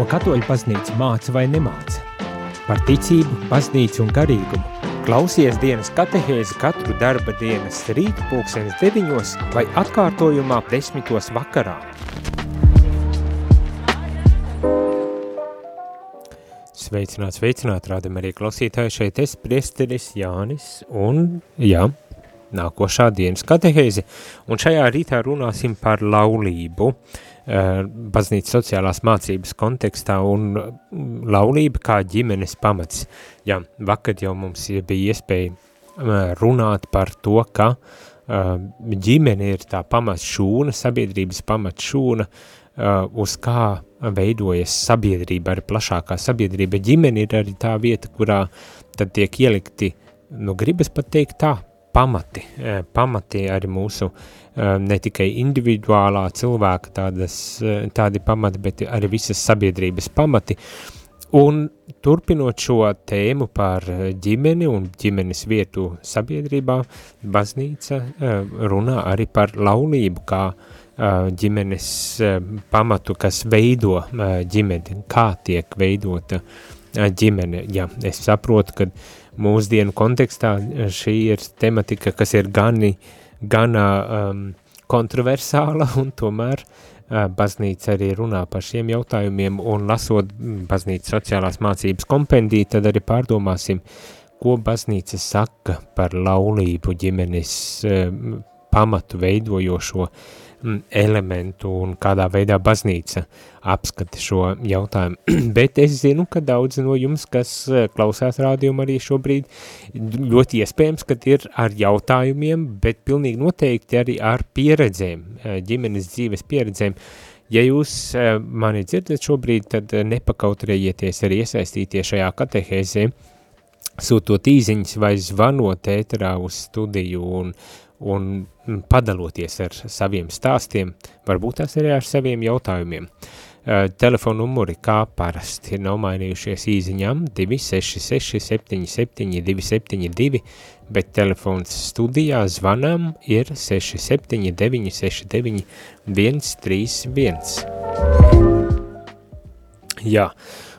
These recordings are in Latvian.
ko katoļu baznīca māca vai nemāca. Par ticību, baznīcu un garīgumu. Klausies dienas katehēzi katru darba dienas rīt pulksenes deviņos vai atkārtojumā desmitos vakarā. Sveicināt, sveicināt, rādam arī klausītāji šeit es, priesteris Jānis un, jā, nākošā dienas katehēzi. Un šajā rītā runāsim par laulību. Uh, baznīcas sociālās mācības kontekstā un mm, laulība kā ģimenes pamats. Jā, vakar jau mums bija iespēja eh, runāt par to, ka uh, ģimene ir tā pamats šūna, sabiedrības pamats šūna, uh, uz kā veidojas sabiedrība, arī plašākā sabiedrība. Ģimene ir arī tā vieta, kurā tad tiek ielikti, nu gribas pat teikt tā, pamati, pamati arī mūsu uh, ne tikai individuālā cilvēka tādas, eh, tādi pamati, bet arī visas sabiedrības pamati. Un turpinot šo tēmu par eh, ģimeni un ģimenes vietu sabiedrībā, baznīca eh, runā arī par laulību kā ģimenes pamatu, kas veido ģimeni, kā tiek veidota ģimene. Ja, es saprotu, ka mūsdienu kontekstā šī ir tematika, kas ir gani uh, gana um, kontroversāla, un tomēr uh, baznīca arī runā par šiem jautājumiem, un lasot mm, baznīcas sociālās mācības kompendiju, tad arī pārdomāsim, ko baznīca saka par laulību ģimenes uh, pamatu veidojošo uh, elementu un kādā veidā baznīca apskata šo jautājumu. Bet es zinu, ka daudz no jums, kas eh, klausās rādījumu arī šobrīd, ļoti iespējams, ka ir ar jautājumiem, bet pilnīgi noteikti arī ar pieredzēm, eh, ģimenes dzīves pieredzēm. Ja jūs eh, mani dzirdat šobrīd, tad nepakautrējieties arī iesaistīties šajā katehēzē, sūtot īziņas vai zvanot ēterā uz studiju un, un mm, padaloties ar saviem stāstiem, varbūt tās arī ar saviem jautājumiem. Uh, telefona numuri kā parasti ir nav mainījušies īziņām 266 77 272, bet telefons studijā zvanām ir 679 69 131. Jā,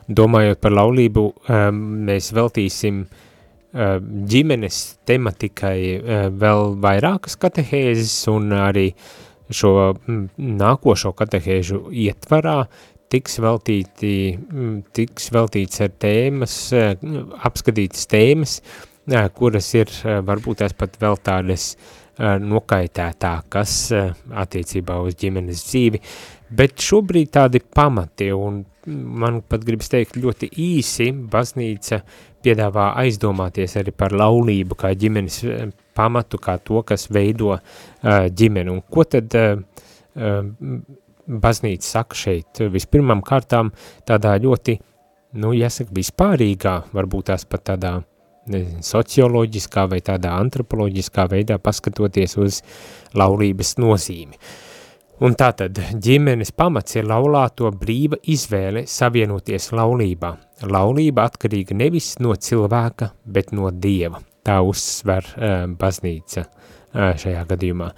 domājot par laulību, um, mēs veltīsim uh, Eh, ģimenes tematikai eh, vēl vairākas katehēzes un arī šo mm, nākošo katehēžu ietvarā tiks veltīti, mm, tiks veltīts ar tēmas, eh, apskatītas tēmas, kuras ir varbūt tās pat vēl tādas nokaitētākas attiecībā uz ģimenes dzīvi, bet šobrīd tādi pamati un man pat gribas teikt ļoti īsi baznīca piedāvā aizdomāties arī par laulību kā ģimenes eh, pamatu, kā to, kas veido uh, ģimeni. Un ko tad uh, baznīca saka šeit? Vispirmām kārtām tādā ļoti, nu, jāsaka, vispārīgā, varbūt tās pat tādā nezinu, socioloģiskā vai tādā antropoloģiskā veidā paskatoties uz laulības nozīmi. Uh, Un tātad ģimenes pamats ir laulāto brīva izvēle savienoties laulībā. Laulība atkarīga nevis no cilvēka, bet no Dieva. Tā uzsver uh, baznīca uh, šajā gadījumā.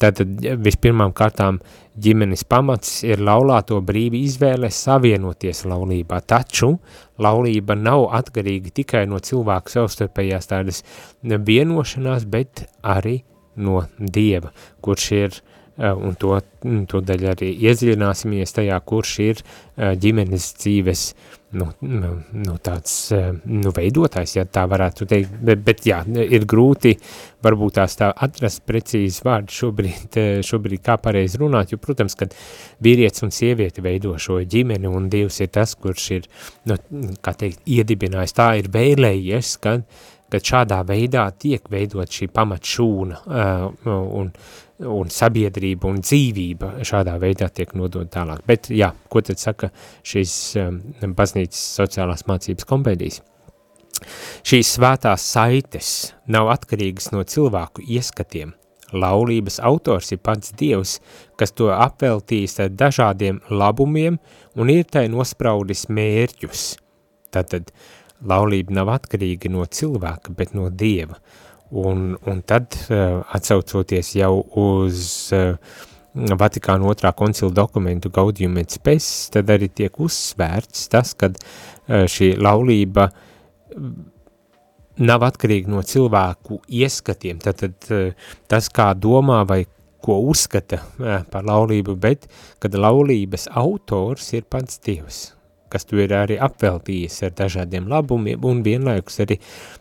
Tātad vispirmām kārtām ģimenes pamats ir laulāto brīva izvēle savienoties laulībā, taču laulība nav atkarīga tikai no cilvēka savstarpējās tādas vienošanās, bet arī no Dieva, kurš ir Eh, un to, mm, to daļu arī iedziļināsimies tajā, kurš ir eh, ģimenes dzīves, nu, nu, nu tāds, eh, nu, veidotājs, ja tā varētu teikt, bet, bet jā, ir grūti varbūt tās tā atrast precīzi vārdu šobrīd, šobrīd kā pareizi runāt, jo, protams, kad vīrietis un sieviete veido šo ģimeni un Dievs ir tas, kurš ir, nu, kā teikt, iedibinājis, tā ir vēlējies, kad, kad šādā veidā tiek veidot šī pamatšūna uh, un, un sabiedrība un dzīvība šādā veidā tiek nodot tālāk. Bet, jā, ko tad saka šīs um, baznīcas sociālās mācības kompēdijas? Šīs svētās saites nav atkarīgas no cilvēku ieskatiem. Laulības autors ir pats Dievs, kas to apveltījis ar dažādiem labumiem un ir tai nospraudis mērķus. Tātad laulība nav atkarīga no cilvēka, bet no Dieva. Un, un tad, uh, atsaucoties jau uz uh, Vatikāna otrā koncila dokumentu Gaudium et Spes, tad arī tiek uzsvērts tas, ka šī laulība nav atkarīga no cilvēku ieskatiem, tad, tad tas, kā domā vai ko uzskata par laulību, bet kad laulības autors ir pats Dievs, kas tu ir arī apveltījis ar dažādiem labumiem un vienlaikus arī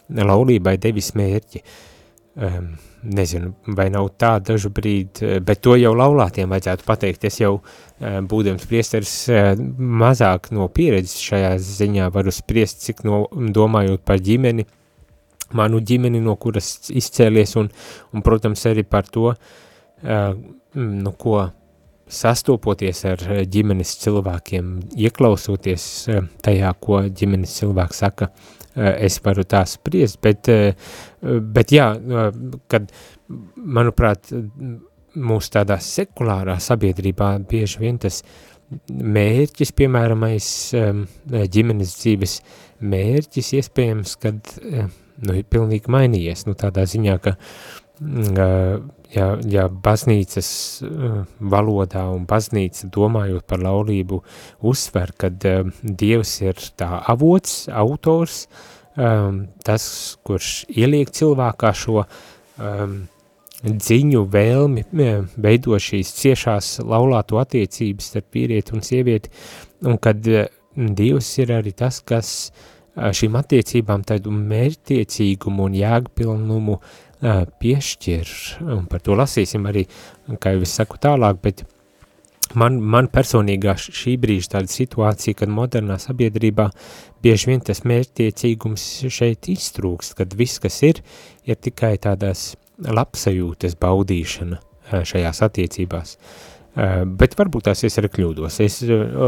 laulībai devis mērķi. Um, nezinu, vai nav tā dažu brīdi, eh, bet to jau laulātiem vajadzētu pateikt. Es jau, uh, būdams priesteris, uh, mazāk no pieredzes šajā ziņā varu spriest, cik no, domājot par ģimeni, manu ģimeni, no kuras izcēlies, un, un protams, arī par to, nu, ko sastopoties ar eh, ģimenes cilvēkiem, ieklausoties eh, tajā, ko ģimenes cilvēks saka, eh, es varu tā spriest, bet, bet jā, kad, manuprāt, mūsu tādā sekulārā sabiedrībā bieži vien tas mērķis, piemēramais ģimenes dzīves mērķis, iespējams, kad, nu, ir pilnīgi mainījies, nu, tādā ziņā, ka mm, ja, ja baznīcas uh, valodā un baznīca domājot par laulību uzsver, kad uh, Dievs ir tā avots, autors, um, tas, kurš ieliek cilvēkā šo um, dziņu vēlmi veido šīs ciešās laulāto attiecības starp vīrieti un sievieti, un kad Dievs ir arī tas, kas šīm attiecībām tādu mērķtiecīgumu un jēgpilnumu uh, piešķir, un par to lasīsim arī, kā jau es saku tālāk, bet man, man personīgā šī brīža tāda situācija, kad modernā sabiedrībā bieži vien tas mērķtiecīgums šeit iztrūkst, kad viss, kas ir, ir tikai tādās labsajūtas baudīšana šajās attiecībās. Bet varbūt tās es arī kļūdos. Es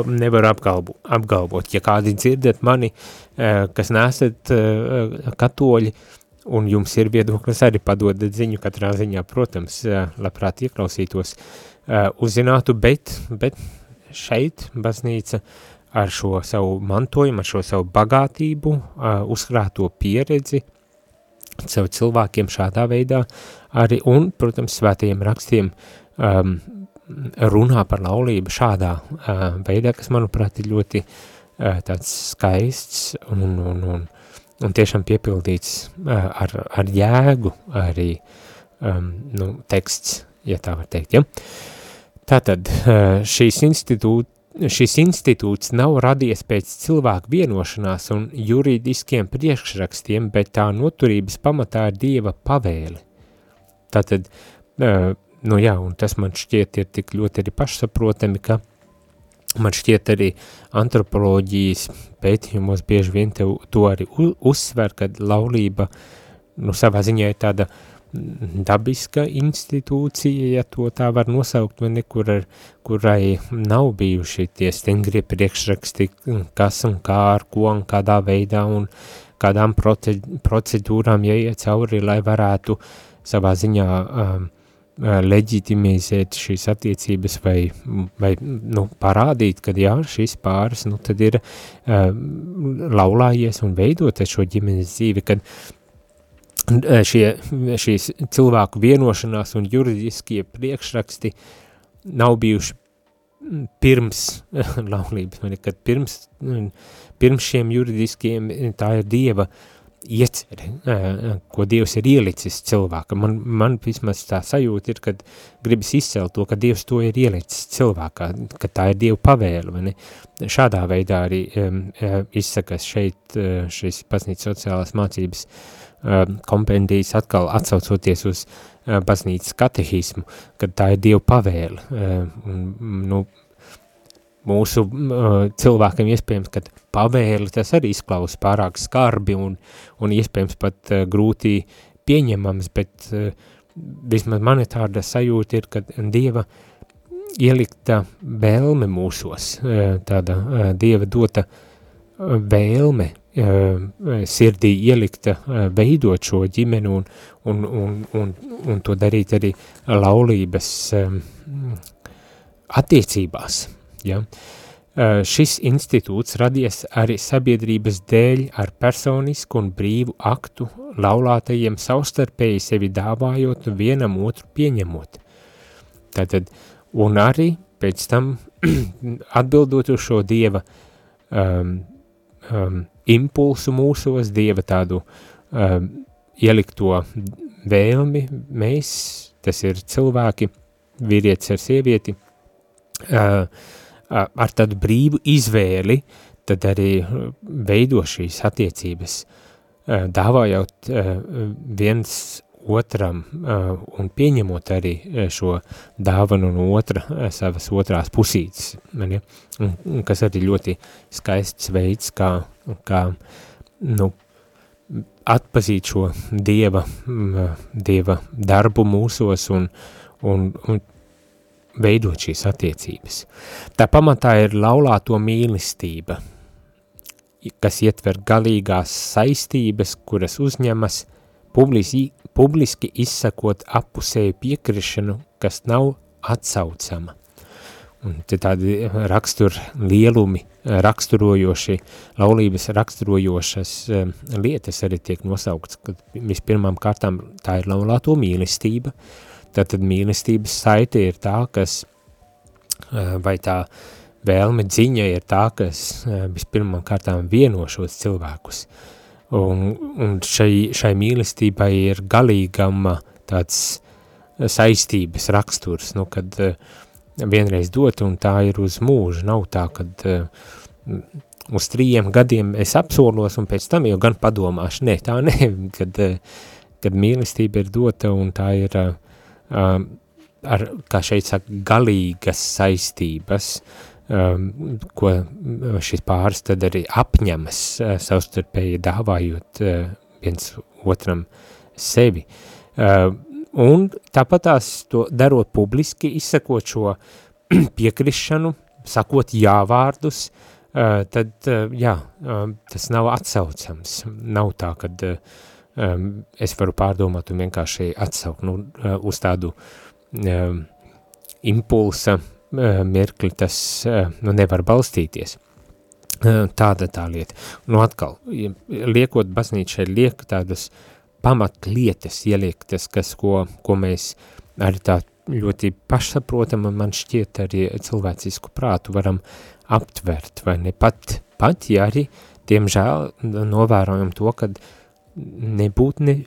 nevaru apgalbu, apgalvot, ja kādi dzirdat mani, kas nesat katoļi, un jums ir viedoklis, arī padodat ziņu katrā ziņā, protams, labprāt ieklausītos, uzzinātu, bet, bet šeit baznīca ar šo savu mantojumu, ar šo savu bagātību, uzkrāto pieredzi, sev cilvēkiem šādā veidā arī, un, protams, svētajiem rakstiem um, runā par laulību šādā uh, veidā, kas, manuprāt, ir ļoti uh, tāds skaists un, un, un un tiešām piepildīts ar, ar jēgu arī um, nu, teksts, ja tā var teikt. Ja? Tātad šīs institūt, šis institūts nav radies pēc cilvēku vienošanās un juridiskiem priekšrakstiem, bet tā noturības pamatā ir Dieva pavēle. Tātad, nu jā, un tas man šķiet ir tik ļoti arī pašsaprotami, ka man šķiet arī antropoloģijas pētījumos bieži vien to arī uzsver, kad laulība, nu, savā ziņā ir tāda dabiska institūcija, ja to tā var nosaukt, vai ne, kur ar, kurai nav bijuši tie stingri priekšraksti, kas un kā, ar ko un kādā veidā un kādām procedūrām jāiet cauri, lai varētu savā ziņā um, leģitimizēt šīs attiecības vai, vai nu, parādīt, ka jā, šis pāris nu, tad ir uh, laulājies un veidot šo ģimenes dzīvi, kad šie, šīs cilvēku vienošanās un juridiskie priekšraksti nav bijuši pirms laulības, nekad pirms, pirms šiem juridiskiem, tā ir Dieva uh, ieceri, ko Dievs ir ielicis cilvēkam. Man, man vismaz tā sajūta ir, kad gribas izcelt to, ka Dievs to ir ielicis cilvēkā, ka tā ir Dieva pavēle, vai ne? Šādā veidā arī um, izsakas šeit šis baznīcas sociālās mācības um, kompendijas atkal atsaucoties uz baznīcas katehismu, kad tā ir Dieva pavēle. Um, nu, mūsu uh, cilvēkiem iespējams, ka pavēli tas arī izklausās pārāk skarbi un, un iespējams pat uh, grūti pieņemams, bet uh, vismaz man tāda sajūta ir, ka Dieva ielikta vēlme mūsos, uh, tāda uh, Dieva dota vēlme uh, sirdī ielikta uh, veidot šo ģimeni un, un, un, un, un to darīt arī laulības um, attiecībās. Ja? Uh, šis institūts radies arī sabiedrības dēļ ar personisku un brīvu aktu laulātajiem savstarpēji sevi dāvājot un vienam otru pieņemot. Tātad, un arī pēc tam atbildot uz šo Dieva um, um, impulsu mūsos, Dieva tādu um, ielikto vēlmi, mēs, tas ir cilvēki, vīrietis ar sievieti, uh, ar tādu brīvu izvēli, tad arī veido šīs attiecības, uh, dāvājot uh, viens otram uh, un pieņemot arī šo dāvanu no otra, savas otrās pusītes, un kas arī ļoti skaists veids, kā, kā nu, atpazīt šo dieva, dieva darbu mūsos un, un, un veidot šīs attiecības. Tā pamatā ir laulāto mīlestība, kas ietver galīgās saistības, kuras uzņemas publiski, publiski izsakot apusēju piekrišanu, kas nav atsaucama. Un te tādi rakstur lielumi, raksturojoši, laulības raksturojošas eh, lietas arī tiek nosaukts, kad vispirmām kārtām tā ir laulāto mīlestība, tātad mīlestības saite ir tā, kas, eh, vai tā vēlme dziņa ir tā, kas eh, vispirmām kārtām vieno šos cilvēkus, un, un šai, šai mīlestībai ir galīgama tāds saistības raksturs, nu, kad vienreiz dot, un tā ir uz mūžu. Nav tā, ka uh, uz trījiem gadiem es apsolos, un pēc tam jau gan padomāšu. Nē, tā ne, kad, kad mīlestība ir dota, un tā ir, uh, ar, kā šeit saka, galīgas saistības, um, ko šis pāris tad arī apņemas uh, savstarpēji dāvājot uh, viens otram sevi. Uh, un tāpat tās to darot publiski, izsakot šo piekrišanu, sakot jāvārdus, uh, tad, uh, jā, uh, tas nav atsaucams. Nav tā, kad um, es varu pārdomāt un vienkārši atsaukt nu, uz tādu um, impulsa mirkli, tas nu, nevar balstīties. Tāda tā lieta. Nu atkal, liekot baznīčai, liek tādas uh, pamatlietas ieliektas, kas, ko, ko mēs arī tā ļoti pašsaprotam, un man šķiet arī cilvēcisku prātu varam aptvert, vai ne pat, pat ja arī, diemžēl, novērojam to, kad nebūtu ne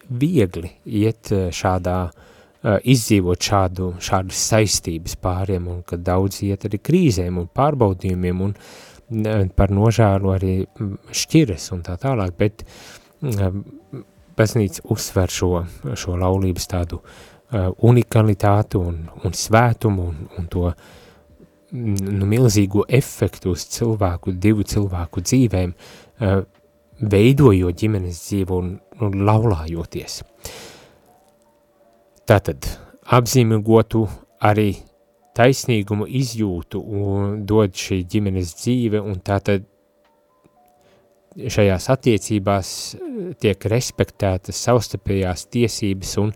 viegli iet eh, šādā, eh, izdzīvot šādu, šādas saistības pāriem, un kad daudz iet arī krīzēm un pārbaudījumiem, un eh, par nožēlu arī mm, šķiras un tā tālāk, bet baznīca uzsver šo, šo laulības tādu unikalitātu un, un svētumu un, un to mm, nu, milzīgo efektu uz cilvēku, divu cilvēku dzīvēm, uh, veidojot ģimenes dzīvu un, un laulājoties. Tātad apzīmēgotu arī taisnīgumu izjūtu un dod šī ģimenes dzīve un tātad šajās attiecībās eh, tiek respektētas savstarpējās tiesības un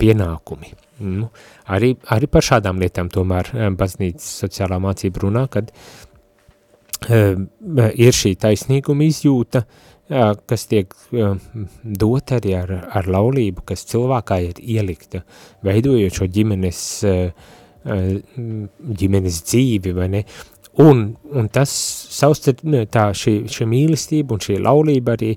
pienākumi. Nu, arī, arī par šādām lietām tomēr eh, baznīcas sociālā mācība runā, kad uh, ir šī taisnīguma izjūta, uh, kas tiek uh, dot arī ar, ar laulību, kas cilvēkā ir ielikta, veidojot šo ģimenes, uh, ģimenes dzīvi, vai ne, Un, un tas savstarp, tā šī, šī mīlestība un šī laulība arī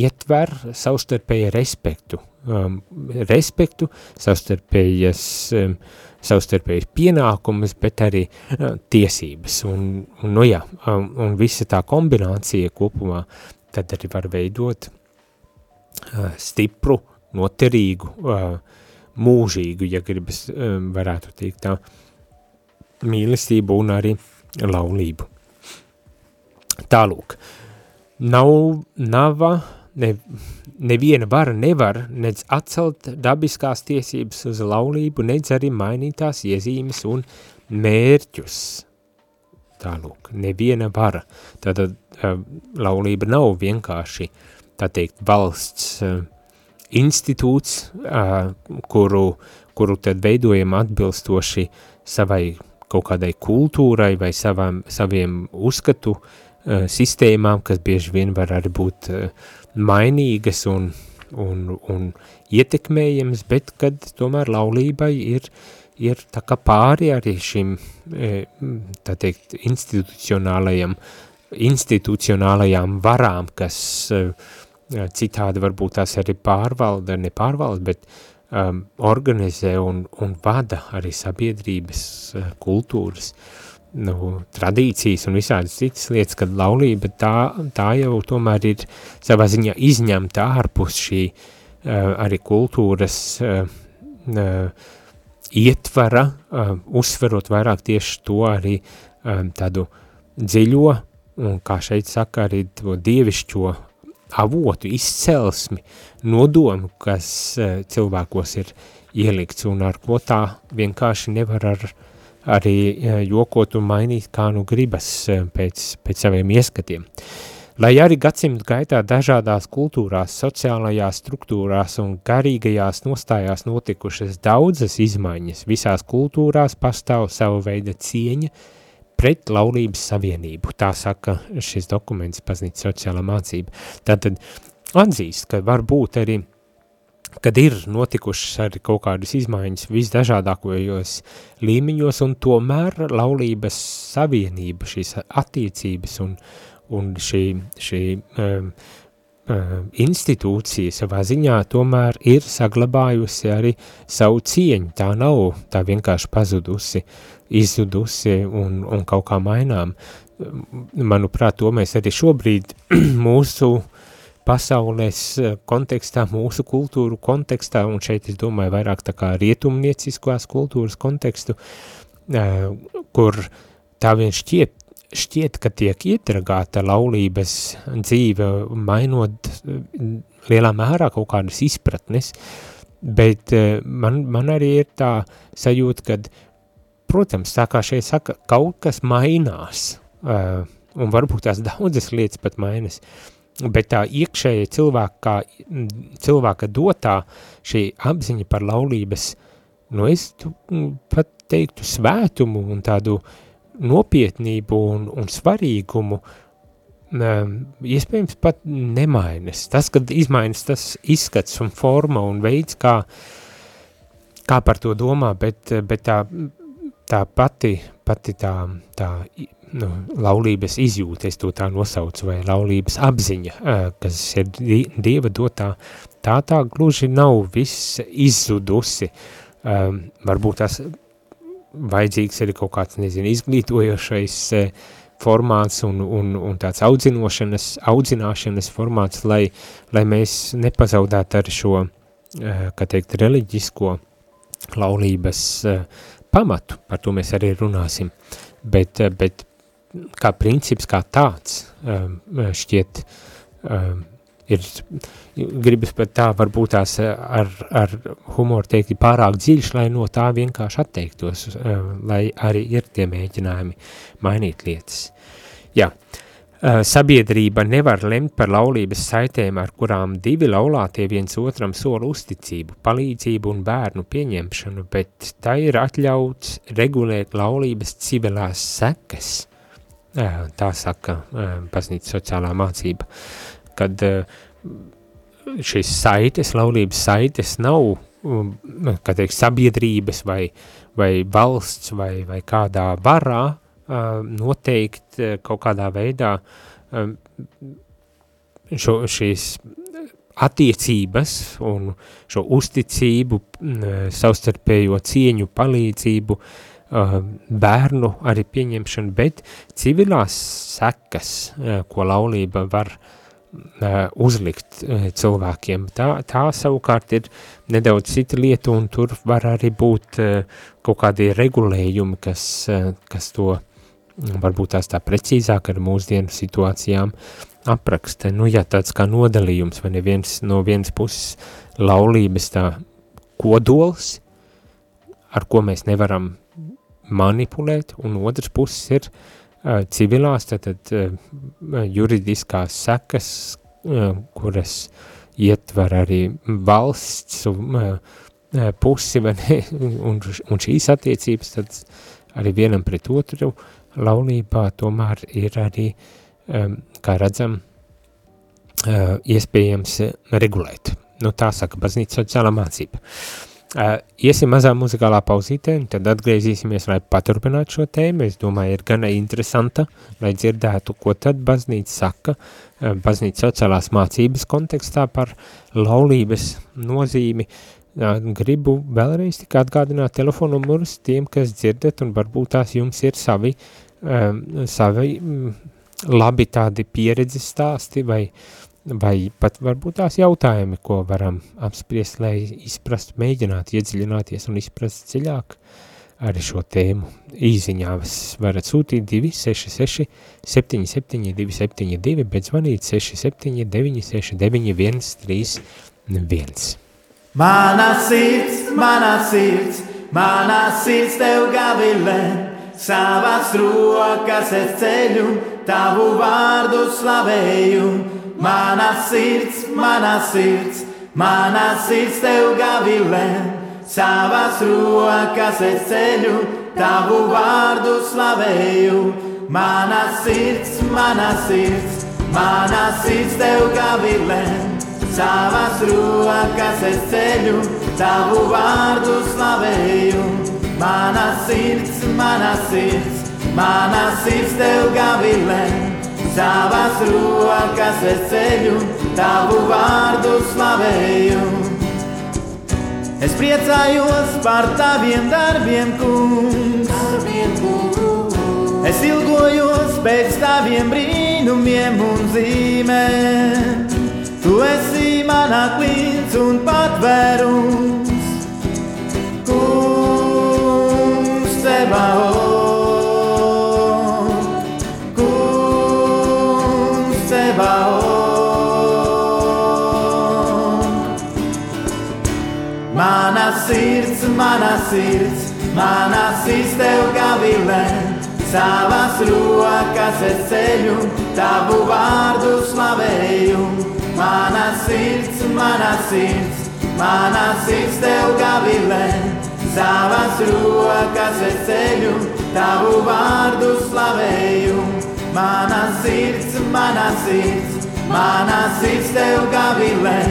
ietver savstarpēju respektu, um, respektu, savstarpējas, um, savstarpējas pienākumus, bet arī uh, tiesības. Un, un, nu jā, um, un visa tā kombinācija kopumā tad arī var veidot uh, stipru, noterīgu, uh, mūžīgu, ja gribas, um, varētu teikt tā, mīlestību un arī laulību. Tālūk, nav, nava, ne, neviena vara nevar nedz atcelt dabiskās tiesības uz laulību, nedz arī mainīt tās iezīmes un mērķus. Tālūk, neviena vara. Tātad uh, laulība nav vienkārši, tā teikt, valsts uh, institūts, uh, kuru, kuru tad veidojam atbilstoši savai kaut kādai kultūrai vai savam, saviem uzskatu uh, sistēmām, kas bieži vien var arī būt uh, mainīgas un, un, un ietekmējams, bet kad tomēr laulībai ir, ir tā kā pāri arī šim, tā teikt, institucionālajam, institucionālajām varām, kas citādi varbūt tās arī pārvalda, nepārvalda, bet um, organizē un, un vada arī sabiedrības kultūras. uh, nu, tradīcijas un visādas citas lietas, kad laulība tā, tā jau tomēr ir savā ziņā izņemta ārpus šī uh, arī kultūras uh, uh, ietvara, uh, uzsverot vairāk tieši to arī um, tādu dziļo, un kā šeit saka, arī to dievišķo avotu, izcelsmi, nodomu, kas uh, cilvēkos ir ielikts un ar ko tā vienkārši nevar ar uh, arī e, jokot un mainīt, kā nu gribas e, pēc, pēc saviem ieskatiem. Lai arī gadsimtu gaitā dažādās kultūrās, sociālajās struktūrās un garīgajās nostājās notikušas daudzas izmaiņas, visās kultūrās pastāv savu veidu cieņa pret laulības savienību. Tā saka šis dokuments paznīt sociālā mācība. Tātad atzīst, ka var būt arī kad ir notikušas arī kaut kādas izmaiņas visdažādākajos līmeņos, un tomēr laulības savienība, šīs attiecības un, un šī, šī um, um, institūcija savā ziņā tomēr ir saglabājusi arī savu cieņu, tā nav tā vienkārši pazudusi, izzudusi un, un kaut kā mainām. Manuprāt, to mēs arī šobrīd mūsu uh, pasaules eh, kontekstā, mūsu kultūru kontekstā, un šeit es domāju vairāk tā kā rietumnieciskās kultūras kontekstu, eh, kur tā vien šķiet, šķiet, ka tiek ietragāta laulības dzīve, mainot eh, lielā mērā kaut kādas izpratnes, bet man, man arī ir tā sajūta, ka, protams, tā kā šeit saka, kaut kas mainās, un varbūt tās daudzas lietas pat mainas, bet tā iekšēja cilvēka, cilvēka dotā šī apziņa par laulības, nu es pat teiktu svētumu un tādu nopietnību un, un svarīgumu, iespējams pat nemainas. Tas, kad izmainas tas izskats un forma un veids, kā, kā par to domā, bet, bet tā, tā pati, pati tā, tā nu, laulības izjūta, es to tā nosaucu, vai laulības apziņa, kas ir Dieva dotā, tā tā gluži nav viss izzudusi. Um, varbūt tas vajadzīgs arī kaut kāds, nezinu, izglītojošais formāts un, un, un tāds audzinošanas, audzināšanas formāts, lai, lai mēs nepazaudētu ar šo, kā teikt, reliģisko laulības pamatu, par to mēs arī runāsim, bet, bet kā princips, kā tāds um, šķiet um, ir, gribas pat tā varbūt tās ar, ar humoru teikt pārāk dziļš, lai no tā vienkārši atteiktos, um, lai arī ir tie mēģinājumi mainīt lietas. Jā, uh, sabiedrība nevar lemt par laulības saitēm, ar kurām divi laulātie viens otram sola uzticību, palīdzību un bērnu pieņemšanu, bet tā ir atļauts regulēt laulības civilās sekas – Tā saka baznīca sociālā mācība, kad šīs saites, laulības saites nav, kā teikt, sabiedrības vai, vai valsts vai, vai kādā varā noteikt kaut kādā veidā šo, šīs attiecības un šo uzticību, savstarpējo cieņu, palīdzību Uh, bērnu arī pieņemšanu, bet civilās sekas, uh, ko laulība var uh, uzlikt cilvēkiem, tā, tā savukārt ir nedaudz cita lieta, un tur var arī būt kaut kādi regulējumi, kas, kas to varbūt tās tā precīzāk ar mūsdienu situācijām apraksta. Nu, ja tāds kā nodalījums, vai neviens no vienas puses laulības tā kodols, ar ko mēs nevaram manipulēt, un otrs puses ir uh, civilās, tātad uh, juridiskās sekas, uh, kuras ietver arī valsts un, uh, pusi, ne, un, un šīs attiecības, tad arī vienam pret otru laulībā tomēr ir arī, um, kā redzam, uh, iespējams regulēt. Nu, tā saka baznīca sociālā mācība. Uh, iesim mazā muzikālā pauzītē, un tad atgriezīsimies, lai paturpinātu šo tēmu. Es domāju, ir gana interesanta, lai dzirdētu, ko tad baznīca saka, uh, baznīca sociālās mācības kontekstā par laulības nozīmi. Uh, gribu vēlreiz tikai atgādināt telefonu numurus tiem, kas dzirdat, un varbūt tās jums ir savi, um, savi um, labi tādi pieredzes stāsti vai uh, vai pat varbūt tās jautājumi, ko varam apspriest, lai izprastu, mēģinātu iedziļināties un izprast dziļāk arī šo tēmu. Īziņās varat sūtīt 266 77 272, bet zvanīt 67 969 131. Mana sirds, mana sirds, mana sirds tev gavilē, savas rokas es ceļu, tavu vārdu slavēju, Mana sirds, mana sirds, mana sirds tev gavilē, savas rokas es ceļu, tavu vārdu slavēju. Mana sirds, mana sirds, mana sirds tev gavilē, savas rokas es ceļu, tavu vārdu slavēju. Mana sirds, mana sirds, mana sirds tev gavilē savas rokas es ceļu, tavu vārdu slavēju. Es priecājos par taviem darbiem, kungs. Darbiem, kungs. Es ilgojos pēc taviem brīnumiem un zīmēm. Tu esi manā klīns un patvērums. Kungs, tevā o. sirds, mana sirds, mana sirds tev gavilē. Savas rokas es ceļu, tavu vārdu slavēju. Mana sirds, mana sirds, mana sirds tev gavilē. Savas rokas es ceļu, tavu vārdu slavēju. Mana sirds, mana sirds, mana sirds tev gavilē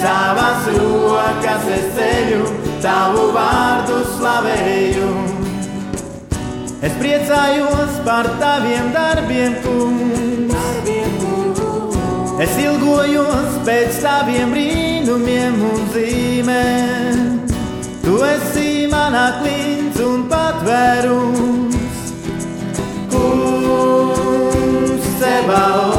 savas rokas es ceļu, tavu vārdu slavēju. Es priecājos par taviem darbiem, kungs. Es ilgojos pēc taviem brīnumiem un zīmēm. Tu esi manā klints un patvērums. Kungs, Sebaot.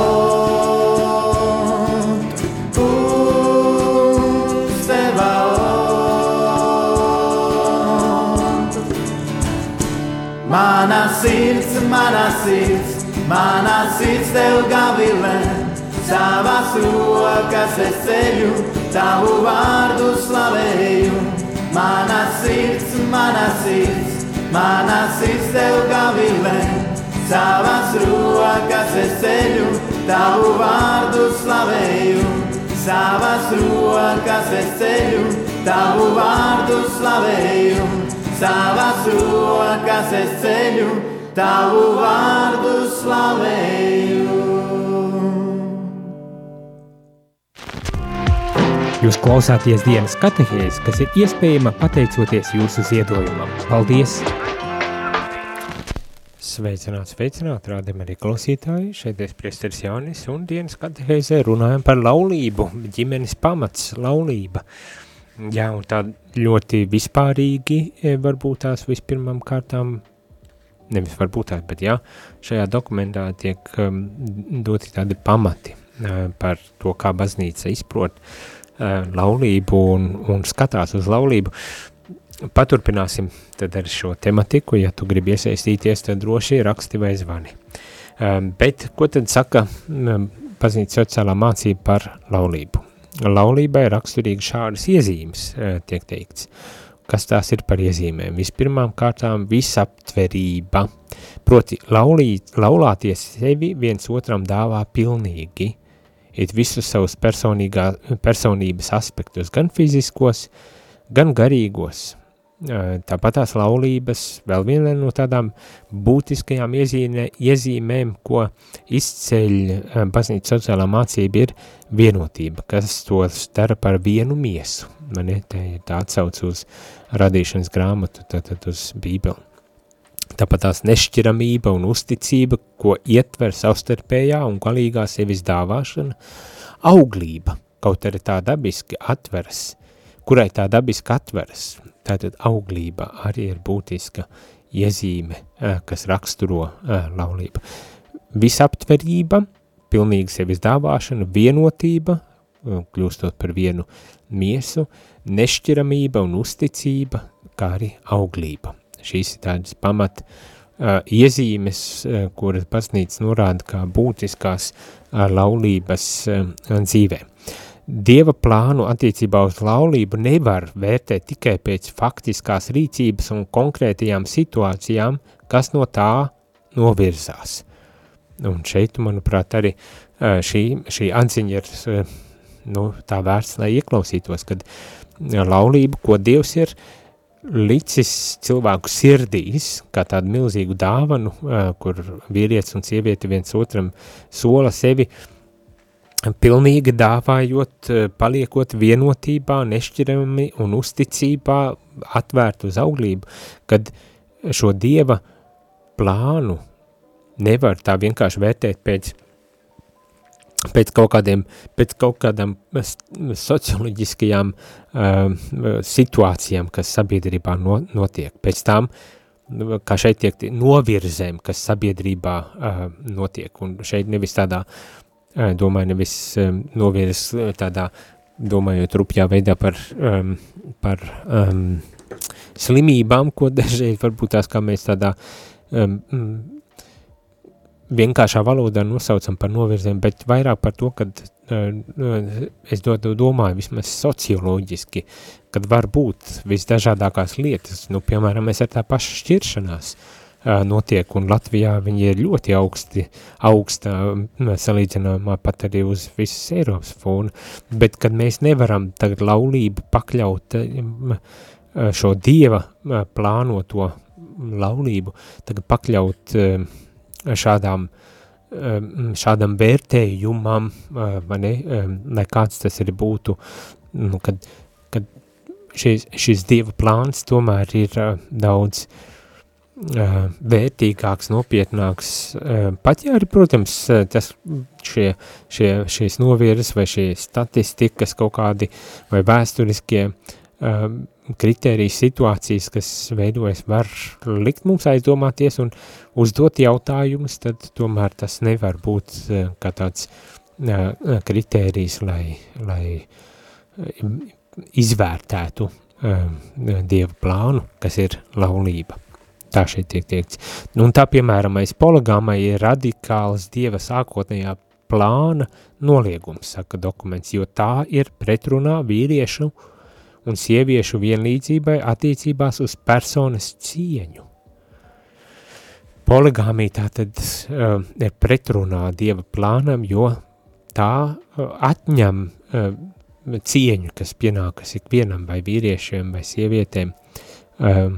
Sirds, mana sirds, mana sirds tev gavilē, savas rokas es ceļu, tavu vārdu slavēju. Mana sirds, mana sirds, mana sirds tev gavilē, savas rokas es ceļu, tavu vārdu slavēju. Savas rokas es ceļu, tavu vārdu slavēju savas rokas es ceļu, tavu vārdu slavēju. Jūs klausāties dienas katehēs, kas ir iespējama pateicoties jūsu ziedojumam. Paldies! Sveicināt, sveicināt, rādam arī klausītāji, šeit es priesteris Jānis un dienas katehēzē runājam par laulību, ģimenes pamats, laulība. Uh, Jā, un tā ļoti vispārīgi e, varbūt tās vispirmām kārtām, nevis varbūt tās, bet jā, šajā dokumentā tiek um, doti tādi pamati uh, par to, kā baznīca izprot uh, laulību un, un skatās uz laulību. Paturpināsim tad ar šo tematiku, ja tu gribi iesaistīties, tad droši raksti vai zvani. Um, bet ko tad saka um, baznīca sociālā mācība par laulību? Laulībai raksturīgi šādas iezīmes e, tiek teikts. Kas tās ir par iezīmēm? Vispirmām kārtām visaptverība, proti laulīt, laulāties sevi viens otram dāvā pilnīgi, it visus savus personības aspektus, gan fiziskos, gan garīgos, Tāpat tās laulības vēl viena no tādām būtiskajām iezīmē, iezīmēm, ko izceļ baznīca sociālā mācība ir vienotība, kas to dara par vienu miesu. Man ir tā, tā atsauc uz radīšanas grāmatu, tātad uz bībeli. Tāpat tās nešķiramība un uzticība, ko ietver savstarpējā un galīgā sevis dāvāšana, auglība, kaut arī tā dabiski atveras, kurai tā dabiski atveras, Tātad auglība arī ir būtiska iezīme, kas raksturo laulību. Visaptverība, pilnīgi sevis dāvāšana, vienotība, kļūstot par vienu miesu, nešķiramība un uzticība, kā arī auglība. Šīs ir tādas pamat uh, iezīmes, uh, kuras baznīca norāda kā būtiskās uh, laulības uh, dzīvē. Dieva plānu attiecībā uz laulību nevar vērtēt tikai pēc faktiskās rīcības un konkrētajām situācijām, kas no tā novirzās. Un šeit, manuprāt, arī šī, šī atziņa ir nu, tā vērts, lai ieklausītos, kad laulību, ko Dievs ir licis cilvēku sirdīs, kā tādu milzīgu dāvanu, kur vīrietis un sieviete viens otram sola sevi uh, pilnīgi dāvājot, eh, paliekot vienotībā, nešķirami un uzticībā, atvērt uz auglību, kad šo dieva plānu nevar tā vienkārši vērtēt pēc, pēc kaut kādiem, pēc kaut kādām socioloģiskajām uh, situācijām, kas sabiedrībā no, notiek, pēc tām, kā šeit tiek novirzēm, kas sabiedrībā uh, notiek, un šeit nevis tādā uh, domāju, nevis novirs tādā, domājot rupjā veidā par, um, par um, slimībām, ko dažreiz varbūt tās, kā mēs tādā um, vienkāršā valodā nosaucam par novirzēm, bet vairāk par to, kad uh, es dodu domāju vismaz socioloģiski, kad var būt visdažādākās lietas, nu, piemēram, mēs ar tā paša šķiršanās, uh, notiek, un Latvijā viņi ir ļoti augsti, augsta salīdzinājumā pat arī uz visas Eiropas fona, bet kad mēs nevaram tagad laulību pakļaut šo dieva plānoto laulību, tagad pakļaut šādām šādam vērtējumam, vai ne, lai kāds tas arī būtu, nu, kad, kad šis, šis dieva plāns tomēr ir daudz uh, vērtīgāks, nopietnāks, arī, protams, tas šie, šie, šīs novirzes vai šie statistikas kaut kādi vai vēsturiskie kritērijas situācijas, kas veidojas, var likt mums aizdomāties un uzdot jautājumus, tad tomēr tas nevar būt kā tāds kritērijs, lai, lai izvērtētu Dieva plānu, kas ir laulība. Tā šeit tiek teikts. Nu, un tā, piemēram, aiz poligāmai ir radikāls dieva sākotnējā plāna noliegums, saka dokuments, jo tā ir pretrunā vīriešu un sieviešu vienlīdzībai attiecībās uz personas cieņu. Poligāmija tātad uh, ir pretrunā dieva plānam, jo tā uh, atņem uh, cieņu, kas pienākas ikvienam vai vīriešiem vai sievietēm, uh,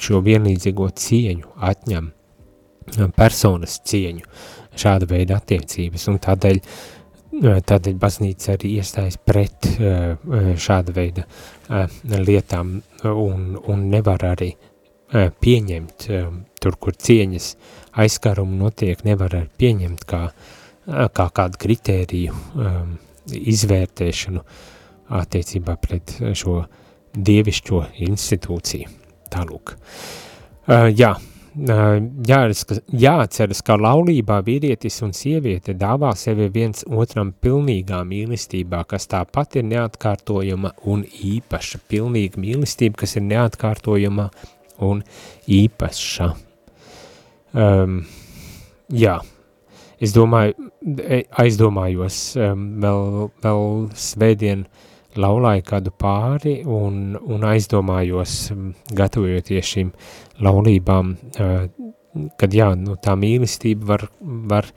šo vienlīdzīgo cieņu atņem um, personas cieņu, šāda veida attiecības, un tādēļ, uh, tādēļ baznīca arī iestājas pret uh, uh, šāda veida lietām, un, un nevar arī pieņemt, um, tur, kur cieņas aizskarumu notiek, nevar arī pieņemt kā, kā kādu kritēriju um, izvērtēšanu attiecībā pret šo dievišķo institūciju. Tālūk. Uh, jā, uh, jāatceras, jāatceras, ka laulībā vīrietis un sieviete dāvā sevi viens otram pilnīgā mīlestībā, kas tāpat ir neatkārtojama un īpaša. Pilnīga mīlestība, kas ir neatkārtojama un īpaša. Um, jā, es domāju, aizdomājos um, vēl, vēl svētdien uh, laulāju kādu pāri un, un aizdomājos, gatavojoties šīm laulībām, kad jā, nu, tā mīlestība var, var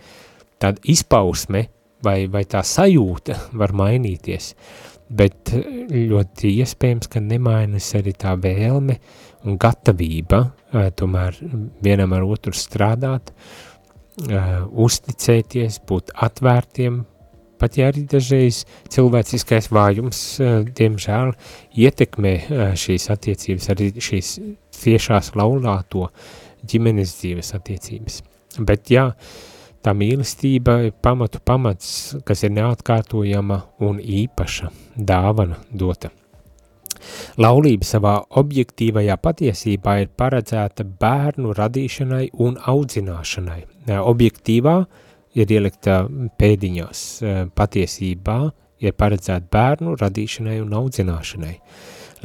tāda izpausme vai, vai tā sajūta var mainīties. bet ļoti iespējams, ka nemainas arī tā vēlme un gatavība tomēr vienam ar otru strādāt, uzticēties, būt atvērtiem, pat ja arī dažreiz cilvēciskais vājums, uh, diemžēl, ietekmē uh, šīs attiecības, arī šīs tiešās laulāto ģimenes dzīves attiecības. Bet jā, tā mīlestība ir pamatu pamats, kas ir neatkārtojama un īpaša dāvana dota. Laulība savā objektīvajā patiesībā ir paredzēta bērnu radīšanai un audzināšanai. Objektīvā ir ielikta pēdiņās, patiesībā ir paredzēta bērnu radīšanai un audzināšanai.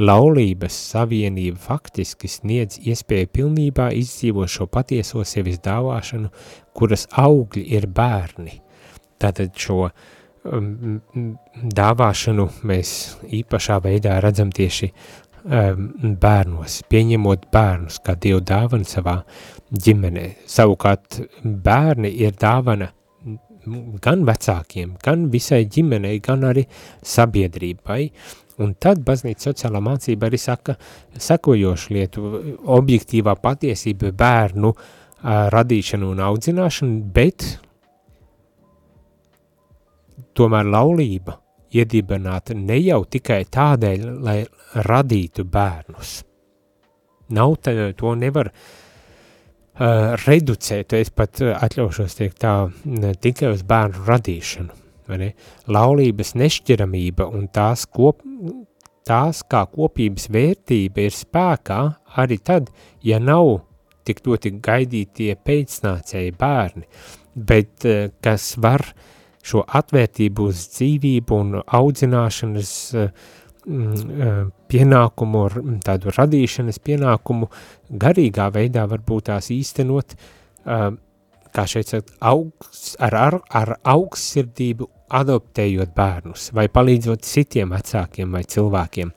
Laulības savienība faktiski sniedz iespēju pilnībā izdzīvot šo patieso sevis dāvāšanu, kuras augļi ir bērni. Tātad šo um, dāvāšanu mēs īpašā veidā redzam tieši um, bērnos, pieņemot bērnus kā Dievu dāvanu savā ģimenē. Savukārt bērni ir dāvana gan vecākiem, gan visai ģimenei, gan arī sabiedrībai, Un tad baznīca sociālā mācība arī saka sekojošu lietu, objektīvā patiesība bērnu a, radīšanu un audzināšanu, bet tomēr laulība iedibināta ne jau tikai tādēļ, lai radītu bērnus. Nav tā, to nevar uh, reducēt, es pat atļaušos teikt tā, tikai uz bērnu radīšanu ne? laulības nešķiramība un tās, kop, tās kā kopības vērtība ir spēkā arī tad, ja nav tik ļoti gaidītie pēcnācēji bērni, bet eh, kas var šo atvērtību uz dzīvību un audzināšanas eh, pienākumu, tādu radīšanas pienākumu garīgā veidā varbūt tās īstenot, eh, kā šeit saka, augsts, ar, ar, ar augstsirdību adoptējot bērnus vai palīdzot citiem vecākiem vai cilvēkiem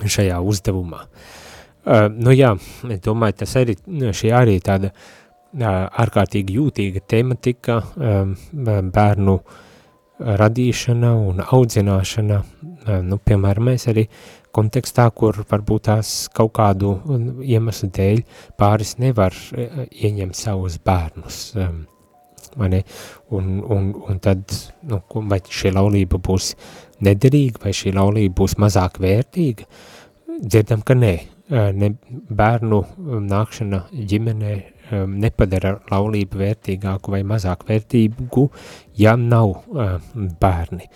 šajā uzdevumā. Uh, nu jā, domāju, tas arī, šī arī tāda uh, ārkārtīgi jūtīga tematika, bērnu radīšana un audzināšana, nu, piemēram, mēs arī kontekstā, kur varbūt tās kaut kādu iemeslu dēļ pāris nevar ieņemt savus bērnus. Vai ne? Un, un, un tad, nu, vai šī laulība būs nederīga, vai šī laulība būs mazāk vērtīga? Dzirdam, ka nē. Ne, bērnu nākšana ģimenē nepadara laulību vērtīgāku vai mazāk vērtīgu, ja nav uh, bērni,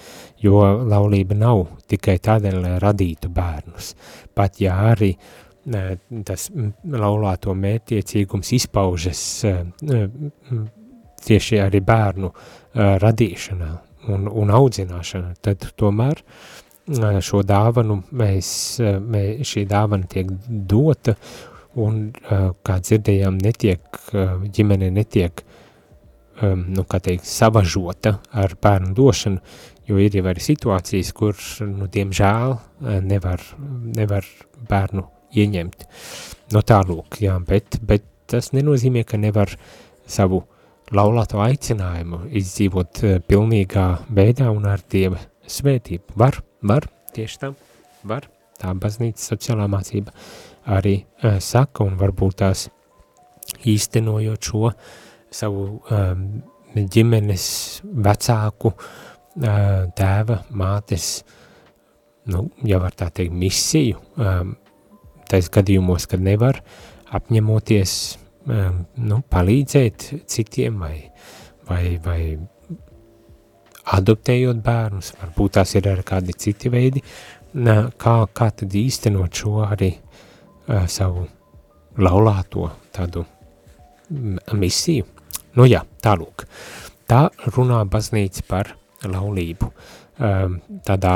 jo laulība nav tikai tādēļ, lai radītu bērnus. Pat ja arī uh, tas laulāto mērķiecīgums izpaužas uh, tieši arī bērnu uh, radīšanā un, un audzināšanā, tad tomēr uh, šo dāvanu mēs, uh, mē, šī dāvana tiek dota un, uh, kā dzirdējām, netiek, uh, ģimene netiek, um, nu, kā teikt, savažota ar bērnu došanu, jo ir jau arī situācijas, kur, nu, diemžēl, nevar, nevar bērnu ieņemt. No tālūk, jā, bet, bet tas nenozīmē, ka nevar savu laulāto aicinājumu izdzīvot eh, pilnīgā veidā un ar Dieva svētību. Var, var, tieši tā, var, tā baznīca sociālā mācība arī saka un varbūt tās īstenojot šo savu um, ģimenes vecāku uh, tēva, mātes, nu, ja var tā teikt, misiju, um, tais gadījumos, kad nevar apņemoties nu, palīdzēt citiem vai, vai, vai adoptējot bērnus, varbūt tās ir arī kādi citi veidi, kā, kā tad īstenot šo arī uh, savu laulāto tādu misiju. Nu jā, tālūk. Tā runā baznīca par laulību tādā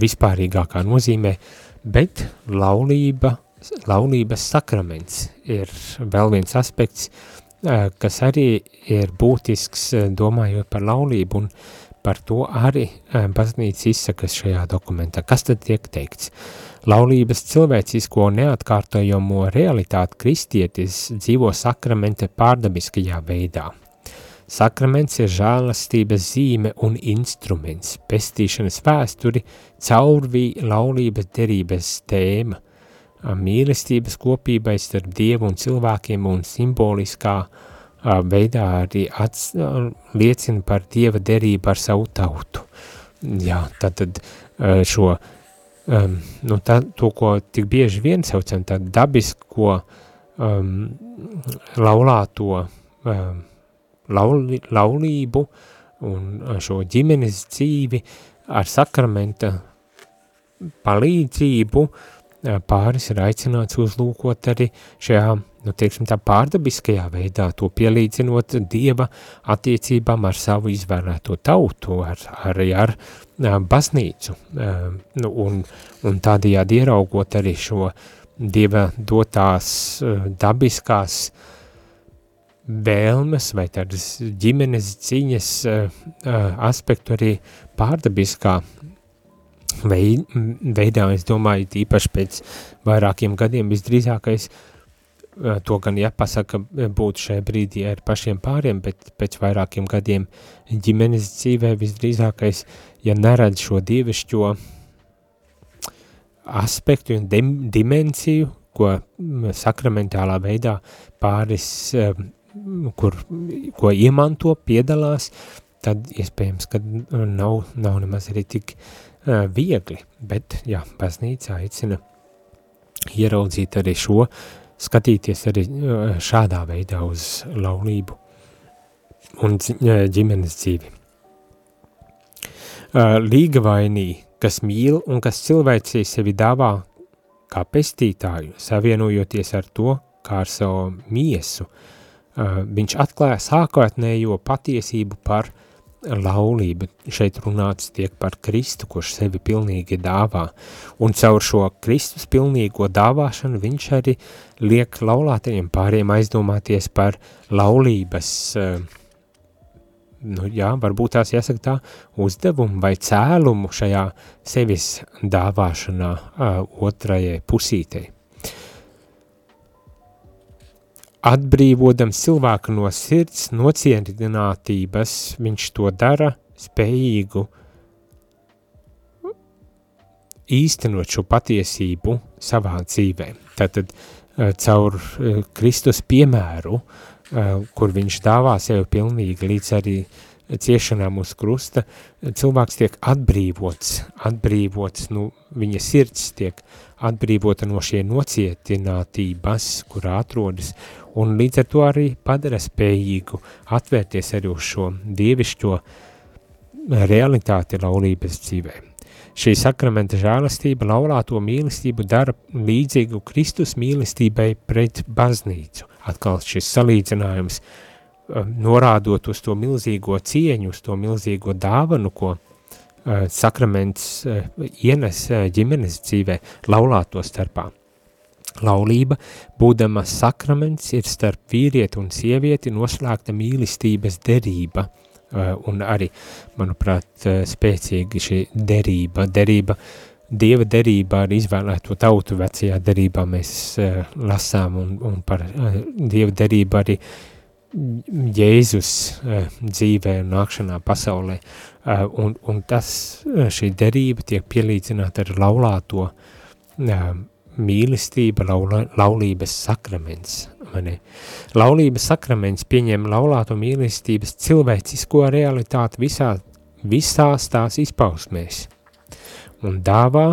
vispārīgākā nozīmē, bet laulība laulības sakraments ir vēl viens aspekts, kas arī ir būtisks domājot par laulību un par to arī baznīca izsakas šajā dokumentā. Kas tad tiek teikts? Laulības cilvēcisko neatkārtojamo realitāti kristietis dzīvo sakramenta pārdabiskajā veidā. Sakraments ir žēlastības zīme un instruments, pestīšanas vēsturi, caurvī laulības derības tēma, mīlestības kopībai starp Dievu un cilvēkiem un simboliskā veidā arī ats, liecina par Dieva derību ar savu tautu. Jā, tad, tad šo, nu, tā, to, ko tik bieži vien saucam, tā dabisko um, laulāto um, lauli, laulību un šo ģimenes dzīvi ar sakramenta palīdzību pāris ir aicināts uzlūkot arī šajā, nu, teiksim tā pārdabiskajā veidā, to pielīdzinot Dieva attiecībām ar savu izvēlēto tautu, ar, arī ar baznīcu, nu, un, un tādējādi ieraugot arī šo Dieva dotās dabiskās vēlmes vai tādas ģimenes ciņas aspektu arī pārdabiskā veid, veidā, es domāju, īpaši pēc vairākiem gadiem visdrīzākais, uh, to gan jāpasaka būt šajā brīdī ar pašiem pāriem, bet pēc vairākiem gadiem ģimenes dzīvē visdrīzākais, ja neredz šo dievišķo aspektu un dim dimensiju, ko sakramentālā veidā pāris uh, kur, ko iemanto, piedalās, tad iespējams, ka nav, nav nemaz arī tik uh, viegli, bet jā, baznīca aicina ieraudzīt arī šo, skatīties arī šādā veidā uz laulību un ģimenes dzīvi. Uh, līgavainī, kas mīl un kas cilvēcī sevi dāvā kā pestītāju, savienojoties ar to, kā ar savu miesu, viņš atklāja sākotnējo patiesību par laulību. Šeit runāts tiek par Kristu, kurš sevi pilnīgi dāvā. Un caur šo Kristus pilnīgo dāvāšanu viņš arī liek laulātajiem pāriem aizdomāties par laulības, uh, nu jā, varbūt tās jāsaka tā, uzdevumu vai cēlumu šajā sevis dāvāšanā uh, otrajai pusītei. Atbrīvodams cilvēku no sirds nocietinātības, viņš to dara spējīgu īstenot šo patiesību savā dzīvē. Tātad eh, caur eh, Kristus piemēru, eh, kur viņš dāvā sevi pilnīgi līdz arī ciešanām uz krusta, cilvēks tiek atbrīvots, atbrīvots, nu, viņa sirds tiek atbrīvota no šie nocietinātības, kurā atrodas, un līdz ar to arī padara spējīgu atvērties arī uz šo dievišķo realitāti laulības dzīvē. Šī sakramenta žēlastība laulāto mīlestību dara līdzīgu Kristus mīlestībai pret baznīcu. Atkal šis salīdzinājums norādot uz to milzīgo cieņu, uz to milzīgo dāvanu, ko uh, sakraments uh, ienes ģimenes dzīvē laulāto starpā. Laulība, būdama sakraments, ir starp vīrieti un sievieti noslēgta mīlestības derība, uh, un arī, manuprāt, uh, spēcīgi šī derība, derība, Dieva derība ar izvēlēto tautu vecajā derībā mēs uh, lasām, un, un par Dieva derību arī Jēzus dzīvē un nākšanā pasaulē, un, un tas, šī derība tiek pielīdzināta ar laulāto mīlestība, laula, laulības sakraments. Mani. Laulības sakraments pieņem laulāto mīlestības cilvēcisko realitāti visā, visās tās izpausmēs un dāvā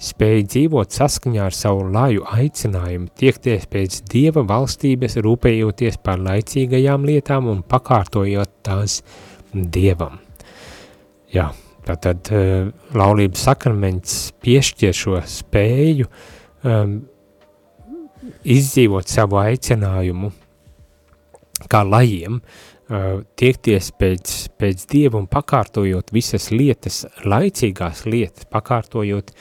spēj dzīvot saskaņā ar savu laju aicinājumu, tiekties pēc Dieva valstības, rūpējoties par laicīgajām lietām un pakārtojot tās Dievam. Jā, tātad eh, laulības sakraments piešķir šo spēju uh, um, izdzīvot savu aicinājumu kā lajiem, uh, tiekties pēc, pēc Dieva un pakārtojot visas lietas, laicīgās lietas, pakārtojot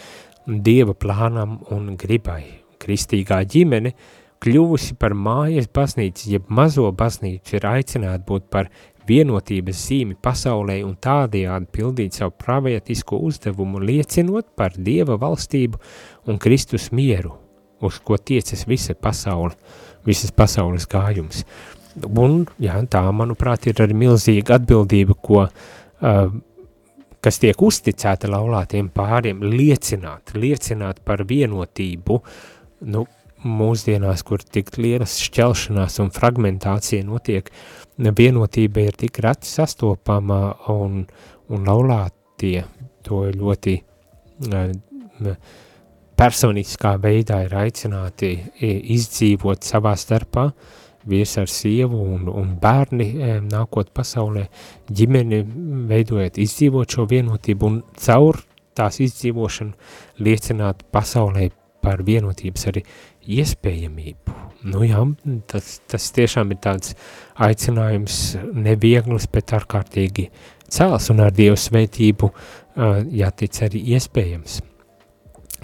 Dieva plānam un gribai. Kristīgā ģimene kļuvusi par mājas baznīcu, jeb mazo baznīcu ir aicināta būt par vienotības zīmi pasaulē un tādējādi pildīt savu pravietisko uzdevumu, liecinot par Dieva valstību un Kristus mieru, uz ko tiecas visa pasaule, visas pasaules gājums. Un, jā, tā, manuprāt, ir arī milzīga atbildība, ko, uh, kas tiek uzticēta laulātiem pāriem, liecināt, liecināt par vienotību, nu, mūsdienās, kur tik lielas šķelšanās un fragmentācija notiek, vienotība ir tik reti sastopama un, un laulātie to ļoti uh, personiskā veidā ir aicināti izdzīvot savā starpā, vīrs ar sievu un, un bērni nākot pasaulē, ģimeni veidojot, izdzīvot šo vienotību un caur tās izdzīvošanu liecināt pasaulē par vienotības arī iespējamību. Nu jā, tas, tas tiešām ir tāds aicinājums nevieglis, bet ārkārtīgi cēls un ar Dievu svētību jātic arī iespējams.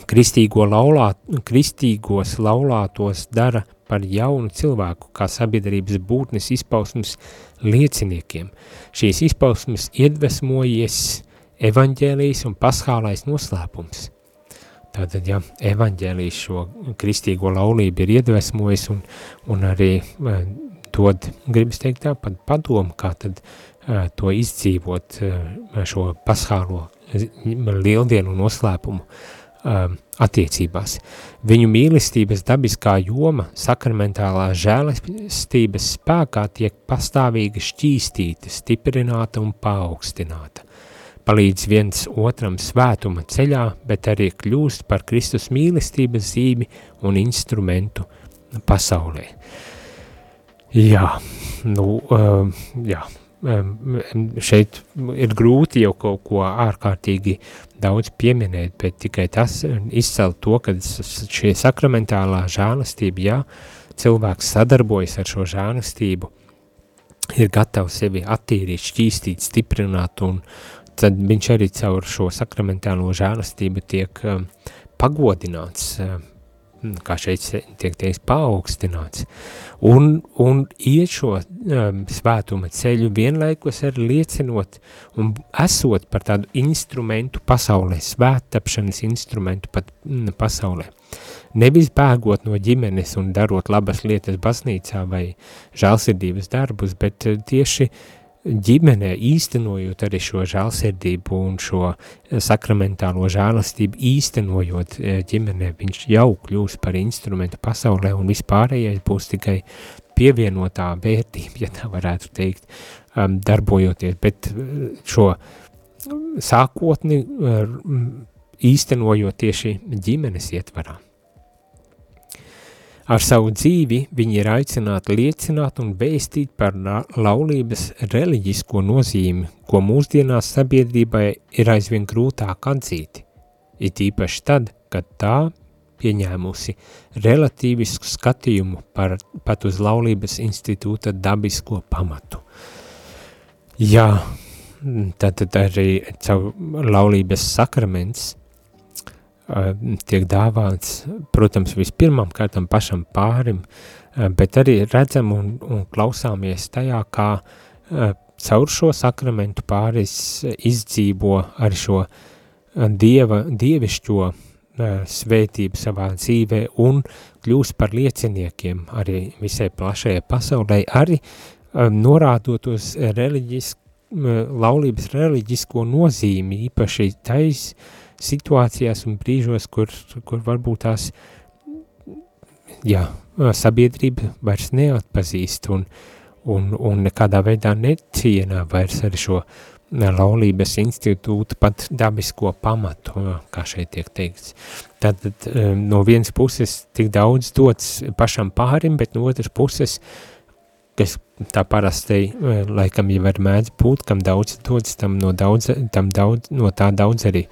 Kristīgo laulāt, kristīgos laulātos dara par jaunu cilvēku, kā sabiedrības būtnes izpausmes lieciniekiem. Šīs izpausmes iedvesmojies evaņģēlijas un paskālais noslēpums. Tātad, ja evaņģēlijas šo kristīgo laulību ir iedvesmojis un, un arī uh, dod, gribas teikt tāpat padomu, kā tad uh, to izdzīvot uh, šo paskālo lieldienu noslēpumu, uh, attiecībās. Viņu mīlestības dabiskā joma sakramentālā žēlestības spēkā tiek pastāvīgi šķīstīta, stiprināta un paaugstināta. Palīdz viens otram svētuma ceļā, bet arī kļūst par Kristus mīlestības zīmi un instrumentu pasaulē. Jā, nu, um, jā, šeit ir grūti jau kaut ko ārkārtīgi daudz pieminēt, bet tikai tas izcelt to, ka šī sakramentālā žālastība, ja cilvēks sadarbojas ar šo žālastību, ir gatavs sevi attīrīt, šķīstīt, stiprināt, un tad viņš arī caur šo sakramentālo žālastību tiek um, pagodināts, um, kā šeit tiek teiks, paaugstināts, un, un iet šo um, svētuma ceļu vienlaikus arī liecinot un esot par tādu instrumentu pasaulē, svētapšanas instrumentu pat m, pasaulē. Nevis bēgot no ģimenes un darot labas lietas baznīcā vai žālsirdības darbus, bet uh, tieši uh, ģimenē īstenojot arī šo žālsirdību un šo eh, sakramentālo žālastību īstenojot eh, ģimenē, viņš jau kļūs par instrumentu pasaulē un vispārējais būs tikai pievienotā vērtība, ja tā varētu teikt, um, darbojoties, bet eh, šo sākotni īstenojot tieši ģimenes ietvarā. Ar savu dzīvi viņi ir aicināti liecināt un vēstīt par laulības reliģisko nozīmi, ko mūsdienās sabiedrībai ir aizvien grūtāk atzīt, it īpaši tad, kad tā pieņēmusi relatīvisku skatījumu par, pat uz laulības institūta dabisko pamatu. Jā, tad, arī caur laulības sakraments – tiek dāvāts, protams, vispirmām kārtam pašam pārim, bet arī redzam un, un klausāmies tajā, kā caur šo sakramentu pāris izdzīvo ar šo dieva, dievišķo svētību savā dzīvē un kļūst par lieciniekiem arī visai plašajai pasaulē, arī norādot uz reliģisku, laulības reliģisko nozīmi, īpaši tais, uh, situācijās un brīžos, kur, kur varbūt tās jā, sabiedrība vairs neatpazīst un, un, un nekādā veidā necienā vairs ar šo laulības institūtu pat dabisko pamatu, kā šeit tiek teikts. Tad no vienas puses tik daudz dots pašam pārim, bet no otras puses, kas tā parasti laikam jau var mēdz būt, kam daudz dots, tam no, daudz, tam daudz, no tā daudz arī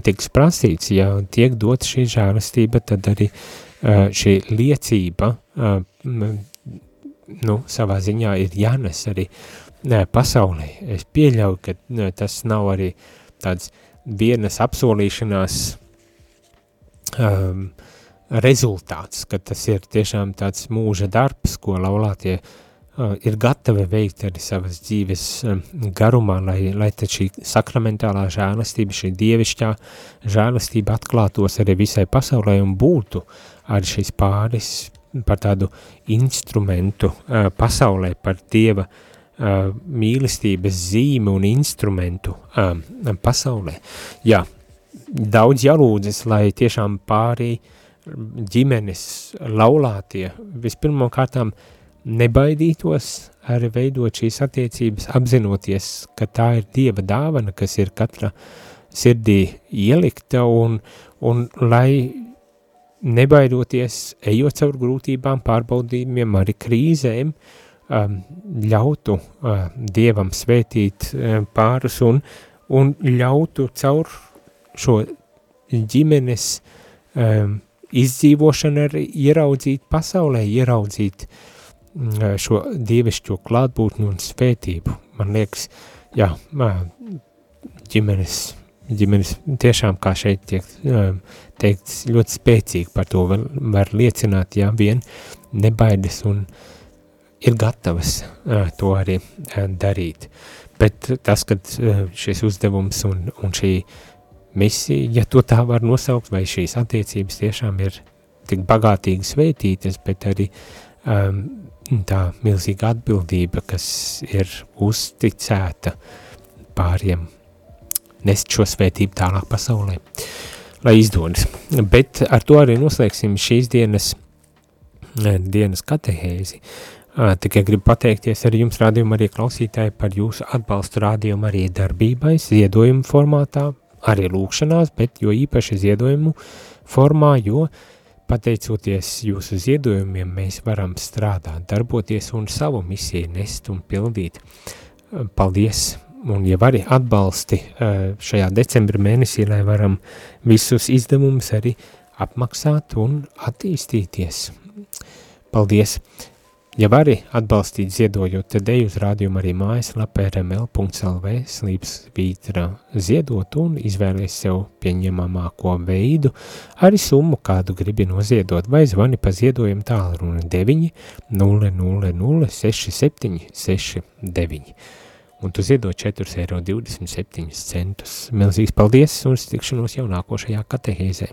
tiks prasīts, ja tiek dot šī žēlastība, tad arī uh, šī liecība, uh, nu, savā ziņā ir jānes arī uh, pasaulē. Es pieļauju, ka uh, tas nav arī tāds vienas apsolīšanās um, rezultāts, ka tas ir tiešām tāds mūža darbs, ko laulātie uh, ir gatavi veikt arī savas dzīves um, garumā, lai, lai tad šī sakramentālā žēlastība, šī dievišķā žēlastība atklātos arī visai pasaulē un būtu arī šis pāris par tādu instrumentu uh, pasaulē, par Dieva uh, mīlestības zīmi un instrumentu uh, pasaulē. Jā, daudz jālūdzas, lai tiešām pārī ģimenes laulātie vispirmo kārtām nebaidītos arī veidot šīs attiecības, apzinoties, ka tā ir Dieva dāvana, kas ir katra sirdī ielikta un, un lai nebaidoties, ejot caur grūtībām, pārbaudījumiem, arī krīzēm, um, ļautu uh, Dievam svētīt uh, pārus un, un ļautu caur šo ģimenes um, izdzīvošanu arī ieraudzīt pasaulē, ieraudzīt uh, šo dievišķo klātbūtni un svētību. Man liekas, jā, uh, ģimenes ģimenes tiešām, kā šeit tiek teikts, ļoti spēcīgi par to var, var liecināt, ja vien nebaidas un ir gatavas uh, to arī uh, darīt. Bet tas, kad uh, šis uzdevums un, un šī misija, ja to tā var nosaukt, vai šīs attiecības tiešām ir tik bagātīgi svētītas, bet arī um, tā milzīga atbildība, kas ir uzticēta pāriem nest šo svētību tālāk pasaulē, lai izdodas. Bet ar to arī noslēgsim šīs dienas, eh, dienas katehēzi. Tikai gribu pateikties arī jums, rādījumu arī klausītāji, par jūsu atbalstu rādījumu arī darbībai, ziedojumu formātā, arī lūkšanās, bet jo īpaši ziedojumu formā, jo pateicoties jūsu ziedojumiem mēs varam strādāt, darboties un savu misiju nest un pildīt. Paldies un ja vari atbalsti šajā decembra mēnesī, lai varam visus izdevumus arī apmaksāt un attīstīties. Paldies! Ja vari atbalstīt ziedojot, tad ej uz rādījumu arī mājaslapē rml.lv slīpsvītra ziedot un izvēlies sev pieņemamāko veidu, arī summu, kādu gribi noziedot, vai zvani pa ziedojumu tālruni 9 000 67 69 un tu ziedot 4,27 eiro. Milzīgs paldies un tikšanos jau nākošajā katehēzē.